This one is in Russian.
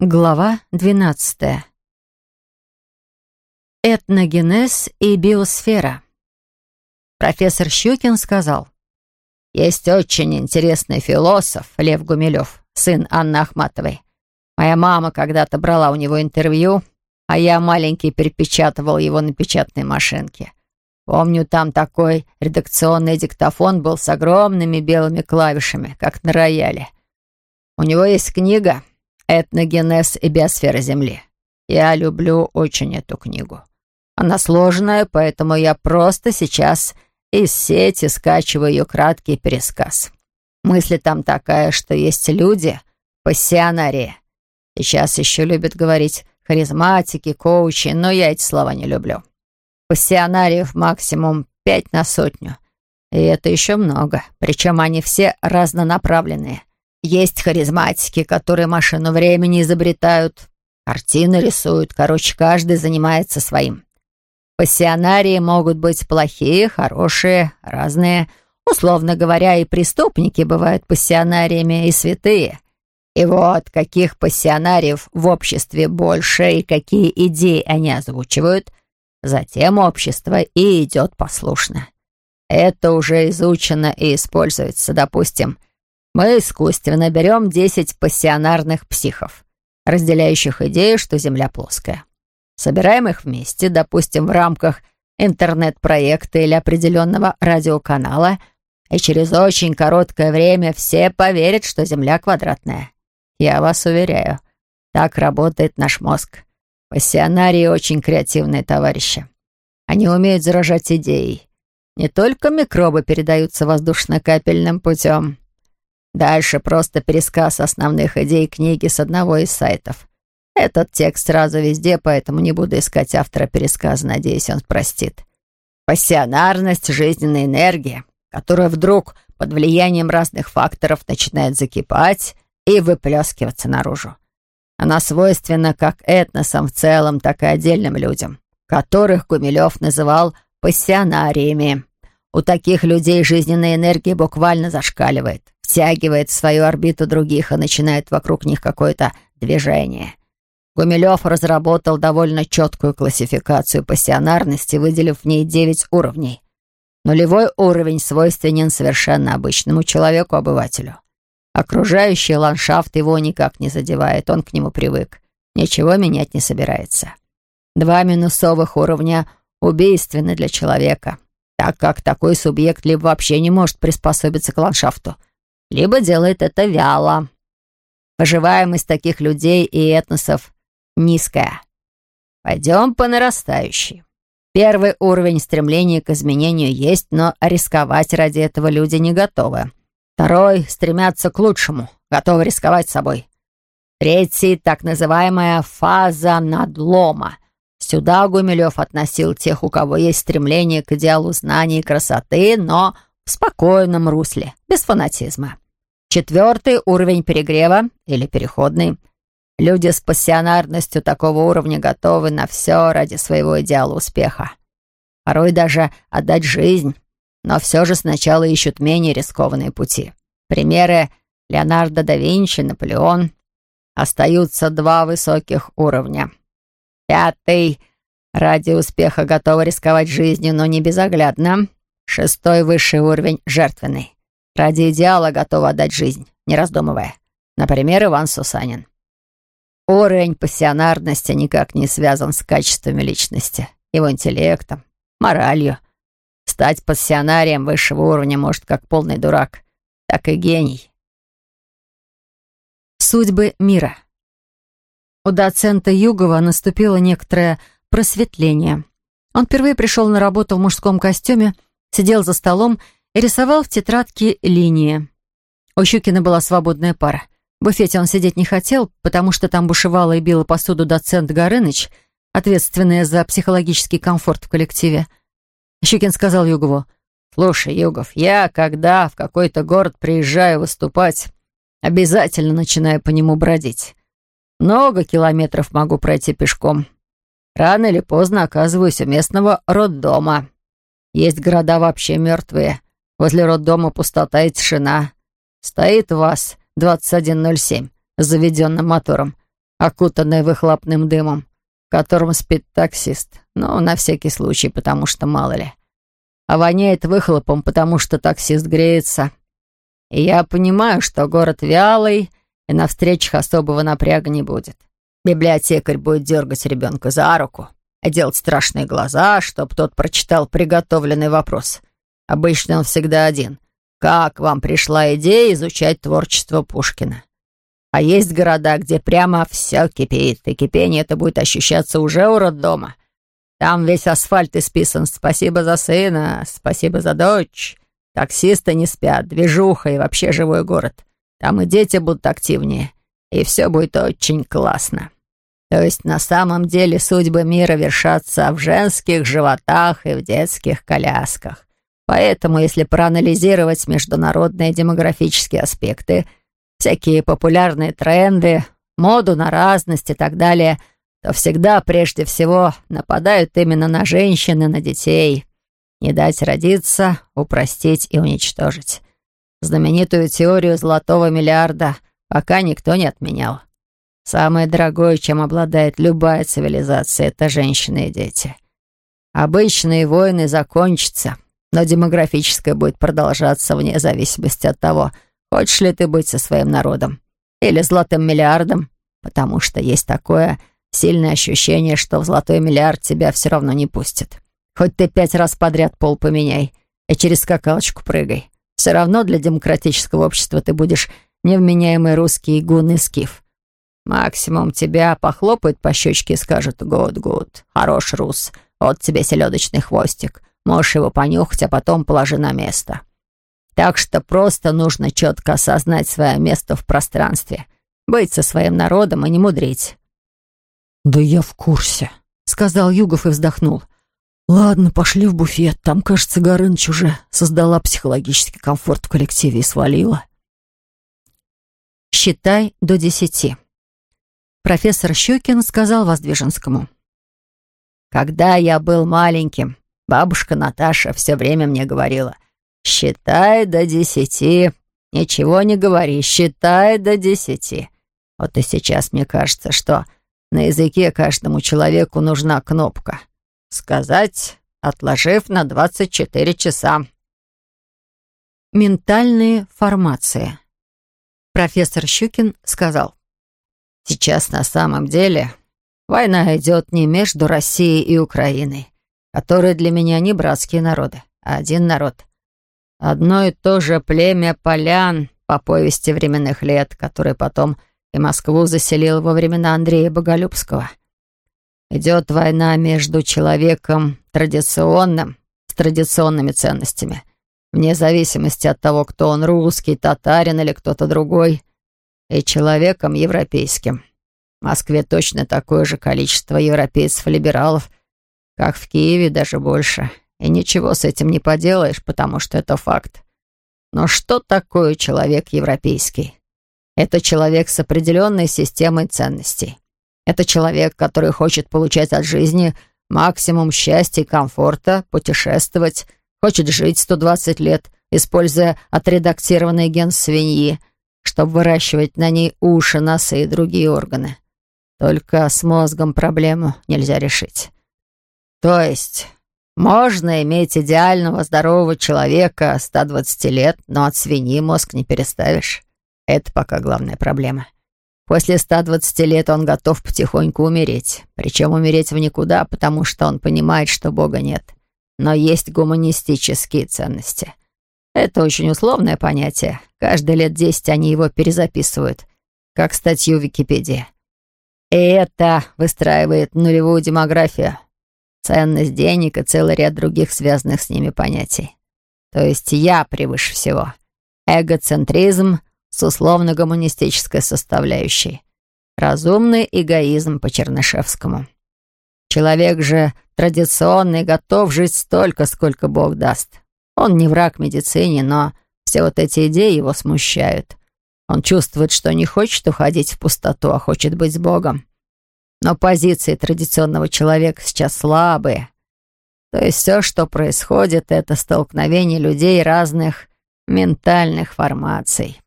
Глава 12. Этногенез и биосфера. Профессор Щукин сказал, «Есть очень интересный философ Лев Гумилев, сын Анны Ахматовой. Моя мама когда-то брала у него интервью, а я маленький перепечатывал его на печатной машинке. Помню, там такой редакционный диктофон был с огромными белыми клавишами, как на рояле. У него есть книга «Этногенез и биосфера Земли». Я люблю очень эту книгу. Она сложная, поэтому я просто сейчас из сети скачиваю ее краткий пересказ. Мысль там такая, что есть люди, пассионарии. Сейчас еще любят говорить харизматики, коучи, но я эти слова не люблю. Пассионариев максимум пять на сотню. И это еще много, причем они все разнонаправленные — есть харизматики, которые машину времени изобретают, картины рисуют. Короче, каждый занимается своим. Пассионарии могут быть плохие, хорошие, разные. Условно говоря, и преступники бывают пассионариями, и святые. И вот каких пассионариев в обществе больше и какие идеи они озвучивают, затем общество и идет послушно. Это уже изучено и используется, допустим, мы искусственно берем 10 пассионарных психов, разделяющих идею, что Земля плоская. Собираем их вместе, допустим, в рамках интернет-проекта или определенного радиоканала, и через очень короткое время все поверят, что Земля квадратная. Я вас уверяю, так работает наш мозг. Пассионарии очень креативные товарищи. Они умеют заражать идеей. Не только микробы передаются воздушно-капельным путем. Дальше просто пересказ основных идей книги с одного из сайтов. Этот текст сразу везде, поэтому не буду искать автора пересказа, надеюсь, он простит. Пассионарность, жизненная энергия, которая вдруг под влиянием разных факторов начинает закипать и выплескиваться наружу. Она свойственна как этносам в целом, так и отдельным людям, которых Гумилев называл пассионариями. У таких людей жизненная энергия буквально зашкаливает втягивает в свою орбиту других и начинает вокруг них какое-то движение. Гумилев разработал довольно четкую классификацию пассионарности, выделив в ней девять уровней. Нулевой уровень свойственен совершенно обычному человеку-обывателю. Окружающий ландшафт его никак не задевает, он к нему привык. Ничего менять не собирается. Два минусовых уровня убийственны для человека, так как такой субъект либо вообще не может приспособиться к ландшафту, либо делает это вяло. Выживаемость таких людей и этносов низкая. Пойдем по нарастающей. Первый уровень стремления к изменению есть, но рисковать ради этого люди не готовы. Второй — стремятся к лучшему, готовы рисковать собой. Третий — так называемая фаза надлома. Сюда Гумилев относил тех, у кого есть стремление к идеалу знаний и красоты, но в спокойном русле, без фанатизма. Четвертый уровень перегрева или переходный. Люди с пассионарностью такого уровня готовы на все ради своего идеала успеха. Порой даже отдать жизнь, но все же сначала ищут менее рискованные пути. Примеры Леонардо да Винчи, Наполеон. Остаются два высоких уровня. Пятый ради успеха готовы рисковать жизнью, но не безоглядно. Шестой высший уровень — жертвенный. Ради идеала готова отдать жизнь, не раздумывая. Например, Иван Сусанин. Уровень пассионарности никак не связан с качествами личности, его интеллектом, моралью. Стать пассионарием высшего уровня может как полный дурак, так и гений. Судьбы мира. У доцента Югова наступило некоторое просветление. Он впервые пришел на работу в мужском костюме, сидел за столом рисовал в тетрадке линии. У Щукина была свободная пара. В буфете он сидеть не хотел, потому что там бушевала и била посуду доцент Горыныч, ответственная за психологический комфорт в коллективе. Щукин сказал Югову, «Слушай, Югов, я, когда в какой-то город приезжаю выступать, обязательно начинаю по нему бродить. Много километров могу пройти пешком. Рано или поздно оказываюсь у местного роддома. Есть города вообще мертвые, Возле роддома пустота и тишина. Стоит ВАЗ-2107 с заведенным мотором. окутанное выхлопным дымом, в котором спит таксист. Ну, на всякий случай, потому что мало ли. А воняет выхлопом, потому что таксист греется. И я понимаю, что город вялый, и на встречах особого напряга не будет. Библиотекарь будет дергать ребенка за руку, делать страшные глаза, чтоб тот прочитал приготовленный вопрос. Обычно он всегда один. Как вам пришла идея изучать творчество Пушкина? А есть города, где прямо все кипит, и кипение это будет ощущаться уже у роддома. Там весь асфальт исписан «Спасибо за сына», «Спасибо за дочь». Таксисты не спят, движуха и вообще живой город. Там и дети будут активнее, и все будет очень классно. То есть на самом деле судьбы мира вершатся в женских животах и в детских колясках. Поэтому, если проанализировать международные демографические аспекты, всякие популярные тренды, моду на разность и так далее, то всегда прежде всего нападают именно на женщин и на детей. Не дать родиться, упростить и уничтожить. Знаменитую теорию золотого миллиарда пока никто не отменял. Самое дорогое, чем обладает любая цивилизация, это женщины и дети. Обычные войны закончатся, но демографическое будет продолжаться вне зависимости от того, хочешь ли ты быть со своим народом или золотым миллиардом, потому что есть такое сильное ощущение, что в золотой миллиард тебя все равно не пустят. Хоть ты пять раз подряд пол поменяй и через скакалочку прыгай. Все равно для демократического общества ты будешь невменяемый русский гун и скиф. Максимум тебя похлопают по щечке и скажут «Good-good, хорош рус, вот тебе селедочный хвостик, можешь его понюхать, а потом положи на место». Так что просто нужно четко осознать свое место в пространстве, быть со своим народом и не мудрить. «Да я в курсе», — сказал Югов и вздохнул. «Ладно, пошли в буфет. Там, кажется, Горыныч уже создала психологический комфорт в коллективе и свалила». «Считай до десяти», Профессор Щукин сказал Воздвиженскому. «Когда я был маленьким, бабушка Наташа все время мне говорила, «Считай до десяти, ничего не говори, считай до десяти». Вот и сейчас мне кажется, что на языке каждому человеку нужна кнопка. Сказать, отложив на 24 часа. Ментальные формации. Профессор Щукин сказал. Сейчас на самом деле война идет не между Россией и Украиной, которые для меня не братские народы, а один народ. Одно и то же племя полян по повести временных лет, который потом и Москву заселил во времена Андрея Боголюбского. Идет война между человеком традиционным, с традиционными ценностями, вне зависимости от того, кто он, русский, татарин или кто-то другой – и человеком европейским. В Москве точно такое же количество европейцев-либералов, как в Киеве, даже больше. И ничего с этим не поделаешь, потому что это факт. Но что такое человек европейский? Это человек с определенной системой ценностей. Это человек, который хочет получать от жизни максимум счастья и комфорта, путешествовать, хочет жить 120 лет, используя отредактированный ген свиньи – чтобы выращивать на ней уши, носы и другие органы. Только с мозгом проблему нельзя решить. То есть можно иметь идеального здорового человека 120 лет, но от свиньи мозг не переставишь. Это пока главная проблема. После 120 лет он готов потихоньку умереть. Причем умереть в никуда, потому что он понимает, что Бога нет. Но есть гуманистические ценности — это очень условное понятие. Каждые лет десять они его перезаписывают, как статью в Википедии. И это выстраивает нулевую демографию, ценность денег и целый ряд других связанных с ними понятий. То есть я превыше всего. Эгоцентризм с условно-гуманистической составляющей. Разумный эгоизм по Чернышевскому. Человек же традиционный готов жить столько, сколько Бог даст. Он не враг медицине, но все вот эти идеи его смущают. Он чувствует, что не хочет уходить в пустоту, а хочет быть с Богом. Но позиции традиционного человека сейчас слабые. То есть все, что происходит, это столкновение людей разных ментальных формаций.